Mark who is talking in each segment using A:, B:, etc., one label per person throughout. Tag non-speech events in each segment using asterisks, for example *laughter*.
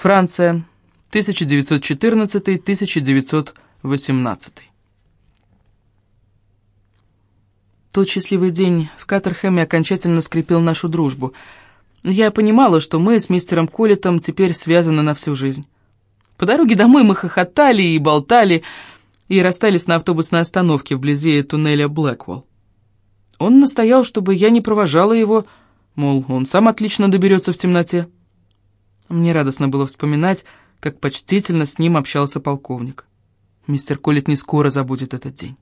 A: Франция, 1914-1918. Тот счастливый день в Каттерхэме окончательно скрепил нашу дружбу. Я понимала, что мы с мистером Коллетом теперь связаны на всю жизнь. По дороге домой мы хохотали и болтали, и расстались на автобусной остановке вблизи туннеля Блэквелл. Он настоял, чтобы я не провожала его, мол, он сам отлично доберется в темноте. Мне радостно было вспоминать, как почтительно с ним общался полковник. Мистер Коллет не скоро забудет этот день.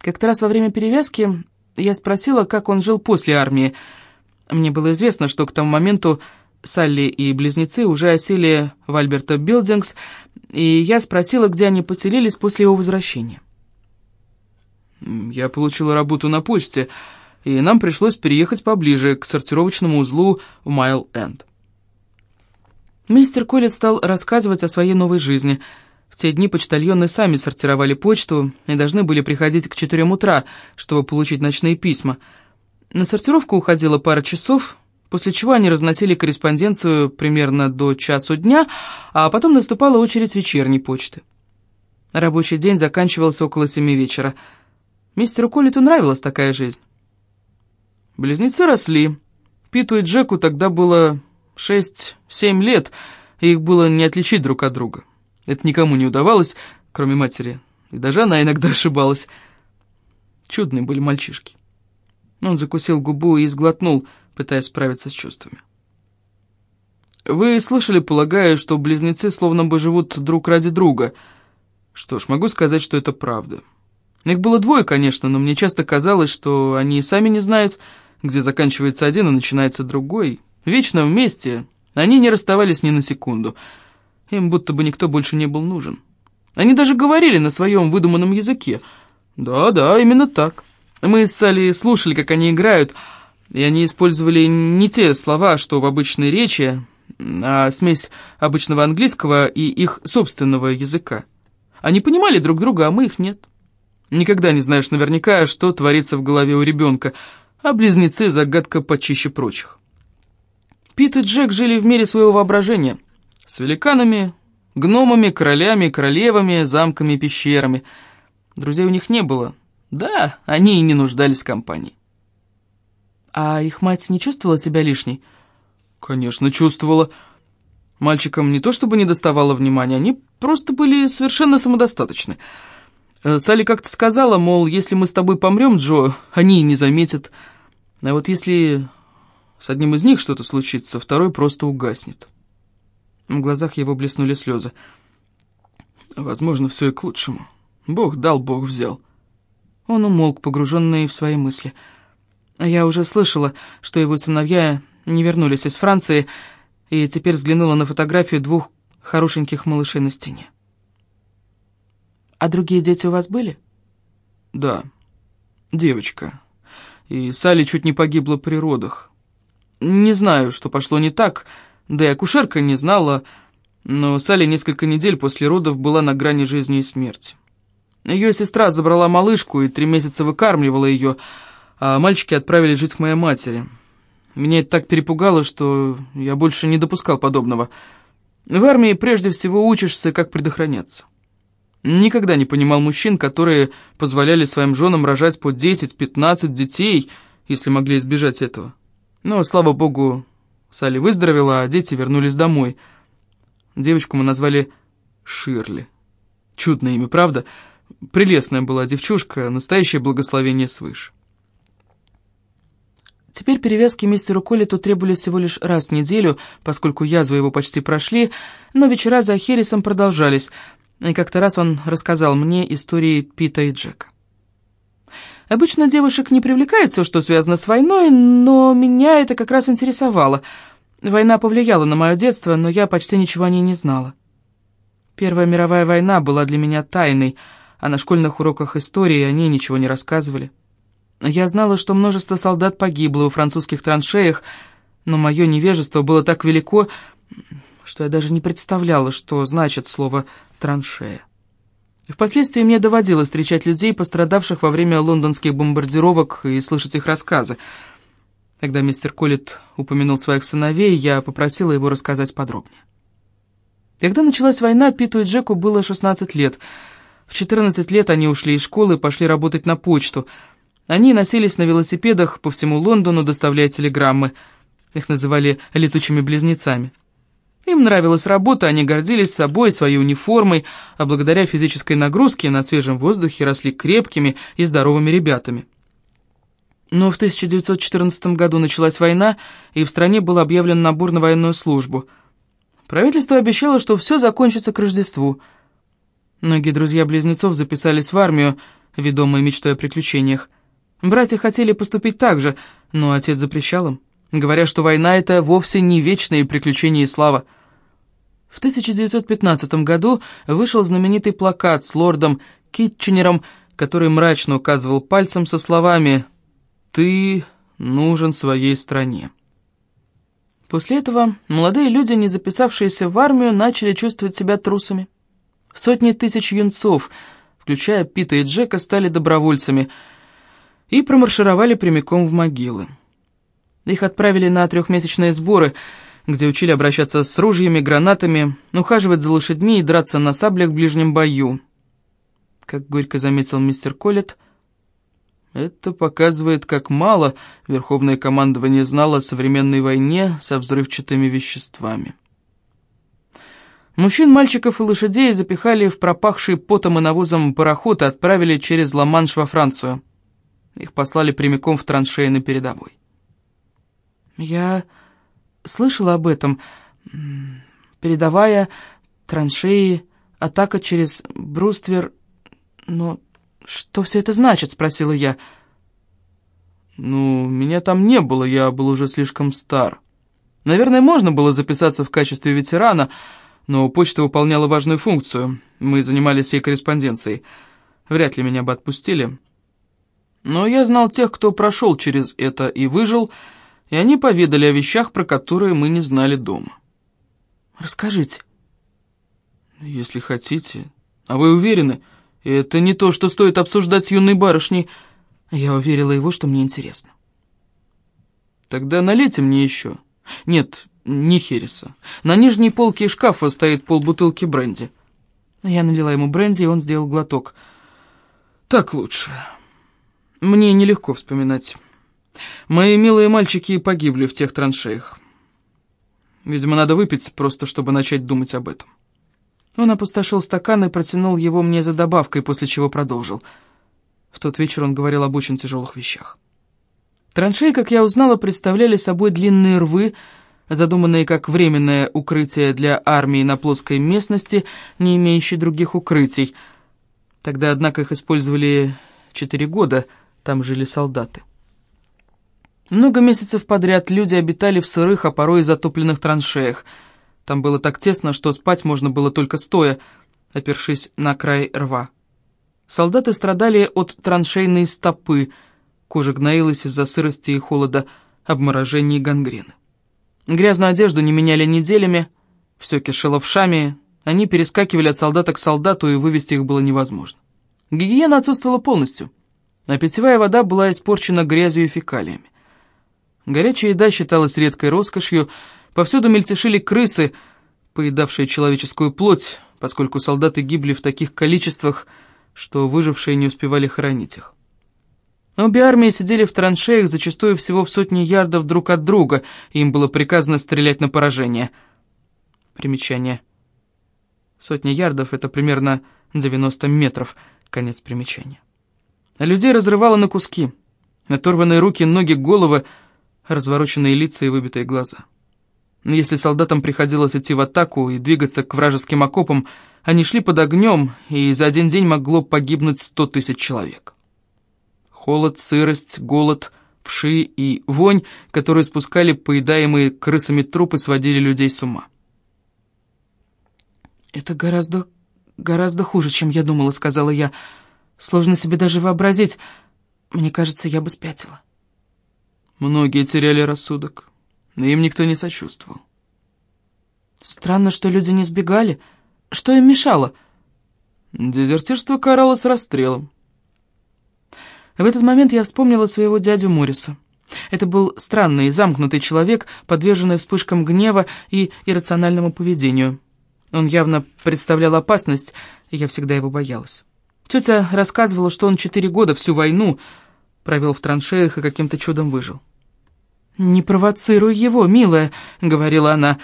A: Как-то раз во время перевязки я спросила, как он жил после армии. Мне было известно, что к тому моменту Салли и близнецы уже осели в Альберта Билдингс, и я спросила, где они поселились после его возвращения. «Я получила работу на почте, и нам пришлось переехать поближе, к сортировочному узлу в Майл-Энд». Мистер Коллет стал рассказывать о своей новой жизни – в те дни почтальоны сами сортировали почту и должны были приходить к четырем утра, чтобы получить ночные письма. На сортировку уходила пара часов, после чего они разносили корреспонденцию примерно до часу дня, а потом наступала очередь вечерней почты. Рабочий день заканчивался около семи вечера. Мистеру Коллету нравилась такая жизнь. Близнецы росли. Питу и Джеку тогда было шесть-семь лет, и их было не отличить друг от друга. Это никому не удавалось, кроме матери. И даже она иногда *laughs* ошибалась. Чудные были мальчишки. Он закусил губу и сглотнул, пытаясь справиться с чувствами. «Вы слышали, полагаю, что близнецы словно бы живут друг ради друга. Что ж, могу сказать, что это правда. Их было двое, конечно, но мне часто казалось, что они сами не знают, где заканчивается один и начинается другой. Вечно вместе, они не расставались ни на секунду». Им будто бы никто больше не был нужен. Они даже говорили на своем выдуманном языке. Да-да, именно так. Мы с Салли слушали, как они играют, и они использовали не те слова, что в обычной речи, а смесь обычного английского и их собственного языка. Они понимали друг друга, а мы их нет. Никогда не знаешь наверняка, что творится в голове у ребенка, а близнецы — загадка почище прочих. Пит и Джек жили в мире своего воображения — с великанами, гномами, королями, королевами, замками, пещерами. Друзей у них не было. Да, они и не нуждались в компании. А их мать не чувствовала себя лишней? Конечно, чувствовала. Мальчикам не то чтобы не доставало внимания, они просто были совершенно самодостаточны. Э, Салли как-то сказала, мол, если мы с тобой помрем, Джо, они и не заметят. А вот если с одним из них что-то случится, второй просто угаснет. В глазах его блеснули слезы. «Возможно, все и к лучшему. Бог дал, Бог взял». Он умолк, погруженный в свои мысли. Я уже слышала, что его сыновья не вернулись из Франции, и теперь взглянула на фотографию двух хорошеньких малышей на стене. «А другие дети у вас были?» «Да, девочка. И Салли чуть не погибла при родах. Не знаю, что пошло не так, — да и акушерка не знала, но Салли несколько недель после родов была на грани жизни и смерти. Ее сестра забрала малышку и три месяца выкармливала ее, а мальчики отправили жить к моей матери. Меня это так перепугало, что я больше не допускал подобного. В армии прежде всего учишься, как предохраняться. Никогда не понимал мужчин, которые позволяли своим женам рожать по 10-15 детей, если могли избежать этого. Но, слава богу, Салли выздоровела, а дети вернулись домой. Девочку мы назвали Ширли. Чудное имя, правда? Прелестная была девчушка, настоящее благословение свыше. Теперь перевязки мистеру Коллету требовали всего лишь раз в неделю, поскольку язвы его почти прошли, но вечера за Херрисом продолжались, и как-то раз он рассказал мне истории Пита и Джека. Обычно девушек не привлекает все, что связано с войной, но меня это как раз интересовало. Война повлияла на мое детство, но я почти ничего о ней не знала. Первая мировая война была для меня тайной, а на школьных уроках истории о ней ничего не рассказывали. Я знала, что множество солдат погибло во французских траншеях, но мое невежество было так велико, что я даже не представляла, что значит слово «траншея». Впоследствии мне доводилось встречать людей, пострадавших во время лондонских бомбардировок, и слышать их рассказы. Когда мистер Коллетт упомянул своих сыновей, я попросила его рассказать подробнее. Когда началась война, Питу и Джеку было 16 лет. В 14 лет они ушли из школы и пошли работать на почту. Они носились на велосипедах по всему Лондону, доставляя телеграммы. Их называли «летучими близнецами». Им нравилась работа, они гордились собой, своей униформой, а благодаря физической нагрузке на свежем воздухе росли крепкими и здоровыми ребятами. Но в 1914 году началась война, и в стране был объявлен набор на военную службу. Правительство обещало, что все закончится к Рождеству. Многие друзья близнецов записались в армию, ведомые мечтой о приключениях. Братья хотели поступить так же, но отец запрещал им говоря, что война — это вовсе не вечные приключения и слава. В 1915 году вышел знаменитый плакат с лордом Китченером, который мрачно указывал пальцем со словами «Ты нужен своей стране». После этого молодые люди, не записавшиеся в армию, начали чувствовать себя трусами. Сотни тысяч юнцов, включая Пита и Джека, стали добровольцами и промаршировали прямиком в могилы. Их отправили на трехмесячные сборы, где учили обращаться с ружьями, гранатами, ухаживать за лошадьми и драться на саблях в ближнем бою. Как горько заметил мистер Коллетт, это показывает, как мало Верховное командование знало о современной войне со взрывчатыми веществами. Мужчин, мальчиков и лошадей запихали в пропахший потом и навозом пароход и отправили через Ла-Манш во Францию. Их послали прямиком в траншеи на передовой. Я слышала об этом. Передовая, траншеи, атака через бруствер. Но что все это значит, спросила я. Ну, меня там не было, я был уже слишком стар. Наверное, можно было записаться в качестве ветерана, но почта выполняла важную функцию. Мы занимались всей корреспонденцией. Вряд ли меня бы отпустили. Но я знал тех, кто прошел через это и выжил, и они поведали о вещах, про которые мы не знали дома. «Расскажите». «Если хотите. А вы уверены? Это не то, что стоит обсуждать с юной барышней». Я уверила его, что мне интересно. «Тогда налейте мне еще. Нет, не хереса. На нижней полке шкафа стоит полбутылки бренди». Я налила ему бренди, и он сделал глоток. «Так лучше. Мне нелегко вспоминать». Мои милые мальчики погибли в тех траншеях. Видимо, надо выпить, просто чтобы начать думать об этом. Он опустошил стакан и протянул его мне за добавкой, после чего продолжил. В тот вечер он говорил об очень тяжелых вещах. Траншеи, как я узнала, представляли собой длинные рвы, задуманные как временное укрытие для армии на плоской местности, не имеющей других укрытий. Тогда, однако, их использовали четыре года, там жили солдаты. Много месяцев подряд люди обитали в сырых, а порой и затопленных траншеях. Там было так тесно, что спать можно было только стоя, опершись на край рва. Солдаты страдали от траншейной стопы, кожа гноилась из-за сырости и холода, обморожения и гангрены. Грязную одежду не меняли неделями, все кишело вшами, они перескакивали от солдата к солдату, и вывести их было невозможно. Гигиена отсутствовала полностью, а питьевая вода была испорчена грязью и фекалиями. Горячая еда считалась редкой роскошью, повсюду мельтешили крысы, поедавшие человеческую плоть, поскольку солдаты гибли в таких количествах, что выжившие не успевали хоронить их. Обе армии сидели в траншеях, зачастую всего в сотни ярдов друг от друга, им было приказано стрелять на поражение. Примечание. Сотни ярдов — это примерно 90 метров, конец примечания. А людей разрывало на куски. Оторванные руки, ноги, головы — развороченные лица и выбитые глаза. Если солдатам приходилось идти в атаку и двигаться к вражеским окопам, они шли под огнем, и за один день могло погибнуть сто тысяч человек. Холод, сырость, голод, вши и вонь, которые спускали поедаемые крысами трупы, сводили людей с ума. «Это гораздо, гораздо хуже, чем я думала», — сказала я. «Сложно себе даже вообразить. Мне кажется, я бы спятила». Многие теряли рассудок, но им никто не сочувствовал. Странно, что люди не сбегали. Что им мешало? Дезертирство каралось расстрелом. В этот момент я вспомнила своего дядю Мориса. Это был странный и замкнутый человек, подверженный вспышкам гнева и иррациональному поведению. Он явно представлял опасность, и я всегда его боялась. Тетя рассказывала, что он четыре года всю войну провел в траншеях и каким-то чудом выжил. «Не провоцируй его, милая», — говорила она.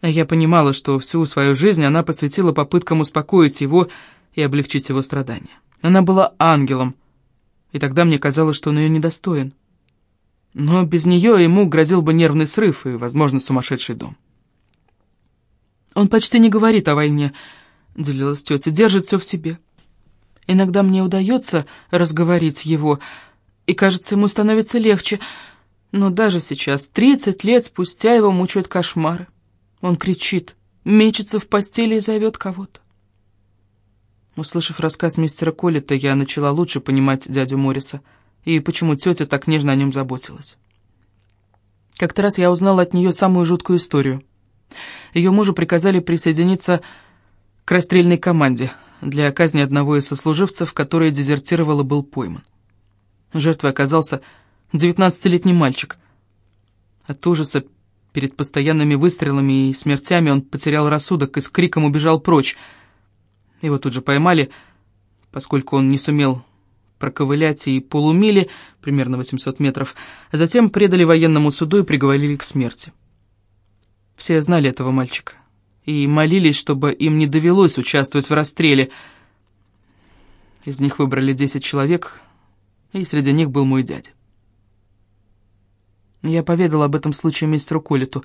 A: А я понимала, что всю свою жизнь она посвятила попыткам успокоить его и облегчить его страдания. Она была ангелом, и тогда мне казалось, что он ее недостоин. Но без нее ему грозил бы нервный срыв и, возможно, сумасшедший дом. «Он почти не говорит о войне», — делилась тетя, — «держит все в себе. Иногда мне удается разговорить его, и, кажется, ему становится легче, но даже сейчас, тридцать лет спустя, его мучают кошмары. Он кричит, мечется в постели и зовет кого-то. Услышав рассказ мистера Коллета, я начала лучше понимать дядю Морриса и почему тетя так нежно о нем заботилась. Как-то раз я узнала от нее самую жуткую историю. Ее мужу приказали присоединиться к расстрельной команде для казни одного из сослуживцев, который дезертировал и был пойман. Жертвой оказался девятнадцатилетний мальчик. От ужаса перед постоянными выстрелами и смертями он потерял рассудок и с криком убежал прочь — его тут же поймали, поскольку он не сумел проковылять и полумили, примерно 800 метров, а затем предали военному суду и приговорили к смерти. Все знали этого мальчика и молились, чтобы им не довелось участвовать в расстреле. Из них выбрали 10 человек, и среди них был мой дядя. Я поведал об этом случае мистеру Коллету.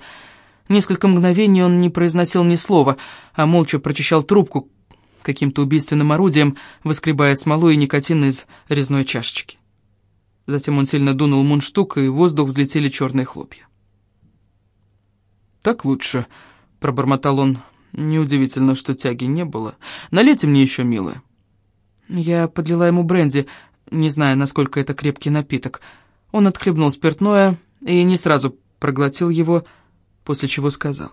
A: Несколько мгновений он не произносил ни слова, а молча прочищал трубку, каким-то убийственным орудием, выскребая смолу и никотин из резной чашечки. Затем он сильно дунул мундштук, и в воздух взлетели черные хлопья. «Так лучше», — пробормотал он. «Неудивительно, что тяги не было. Налейте мне еще, милая». Я подлила ему бренди, не зная, насколько это крепкий напиток. Он отхлебнул спиртное и не сразу проглотил его, после чего сказал.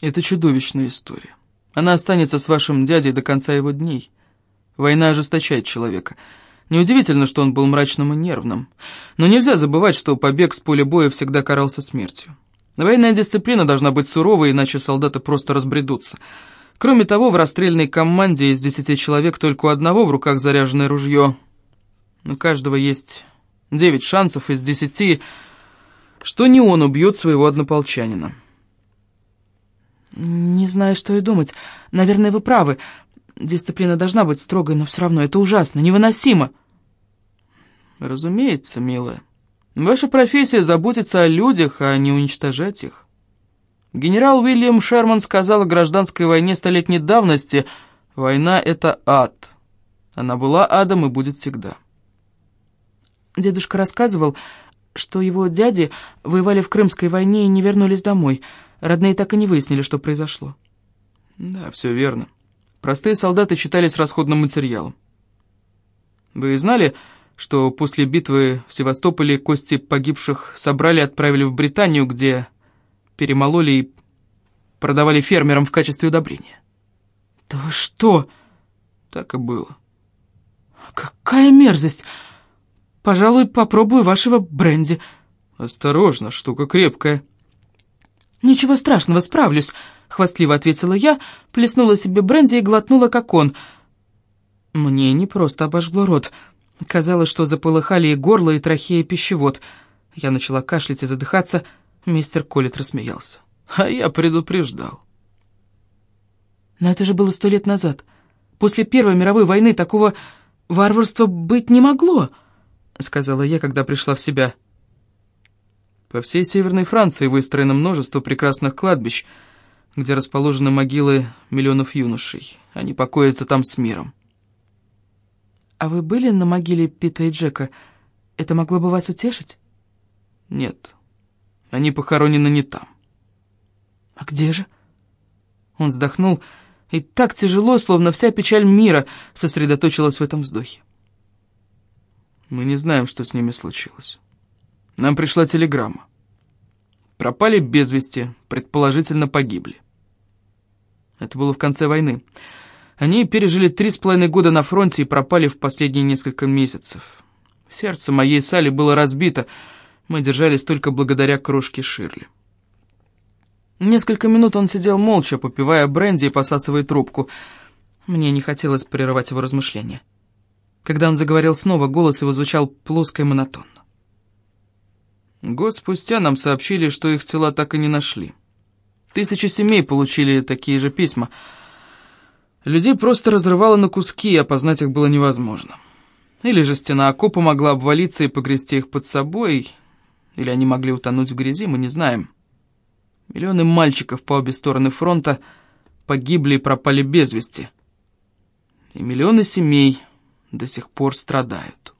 A: «Это чудовищная история. Она останется с вашим дядей до конца его дней. Война ожесточает человека. Неудивительно, что он был мрачным и нервным. Но нельзя забывать, что побег с поля боя всегда карался смертью. Военная дисциплина должна быть суровой, иначе солдаты просто разбредутся. Кроме того, в расстрельной команде из десяти человек только у одного в руках заряженное ружье. У каждого есть девять шансов из десяти, что не он убьет своего однополчанина. «Не знаю, что и думать. Наверное, вы правы. Дисциплина должна быть строгой, но все равно это ужасно, невыносимо». «Разумеется, милая. Ваша профессия — заботиться о людях, а не уничтожать их. Генерал Уильям Шерман сказал о гражданской войне столетней давности. Война — это ад. Она была адом и будет всегда».
B: Дедушка рассказывал, что его дяди воевали в Крымской войне и не вернулись домой — Родные так и не выяснили, что произошло.
A: Да, все верно. Простые солдаты считались расходным материалом. Вы знали, что после битвы в Севастополе кости погибших собрали и отправили в Британию, где перемололи и продавали фермерам в качестве удобрения?
B: Да вы что?
A: Так и было.
B: Какая мерзость! Пожалуй, попробую вашего бренди.
A: Осторожно, штука крепкая.
B: «Ничего страшного, справлюсь», — хвастливо ответила я, плеснула себе бренди и глотнула, как он. Мне не просто обожгло рот. Казалось, что заполыхали и горло, и трахея, и пищевод. Я начала кашлять и задыхаться. Мистер Коллет рассмеялся.
A: «А я предупреждал».
B: Но это же было сто лет назад. После Первой мировой войны такого варварства быть не могло, — сказала я, когда пришла в себя.
A: По всей Северной Франции выстроено множество прекрасных кладбищ, где расположены могилы миллионов юношей. Они покоятся там с миром.
B: «А вы были на могиле Пита и Джека? Это могло бы вас утешить?»
A: «Нет, они похоронены не там».
B: «А где же?»
A: Он вздохнул, и так тяжело, словно вся печаль мира сосредоточилась в этом вздохе. «Мы не знаем, что с ними случилось». Нам пришла телеграмма. Пропали без вести, предположительно погибли. Это было в конце войны. Они пережили три с половиной года на фронте и пропали в последние несколько месяцев. Сердце моей Сали было разбито. Мы держались только благодаря крошке Ширли. Несколько минут он сидел молча, попивая бренди и посасывая трубку. Мне не хотелось прерывать его размышления. Когда он заговорил снова, голос его звучал плоско и монотонно. Год спустя нам сообщили, что их тела так и не нашли. Тысячи семей получили такие же письма. Людей просто разрывало на куски, и опознать их было невозможно. Или же стена окопа могла обвалиться и погрести их под собой, или они могли утонуть в грязи, мы не знаем. Миллионы мальчиков по обе стороны фронта погибли и пропали без вести. И миллионы семей до сих пор страдают.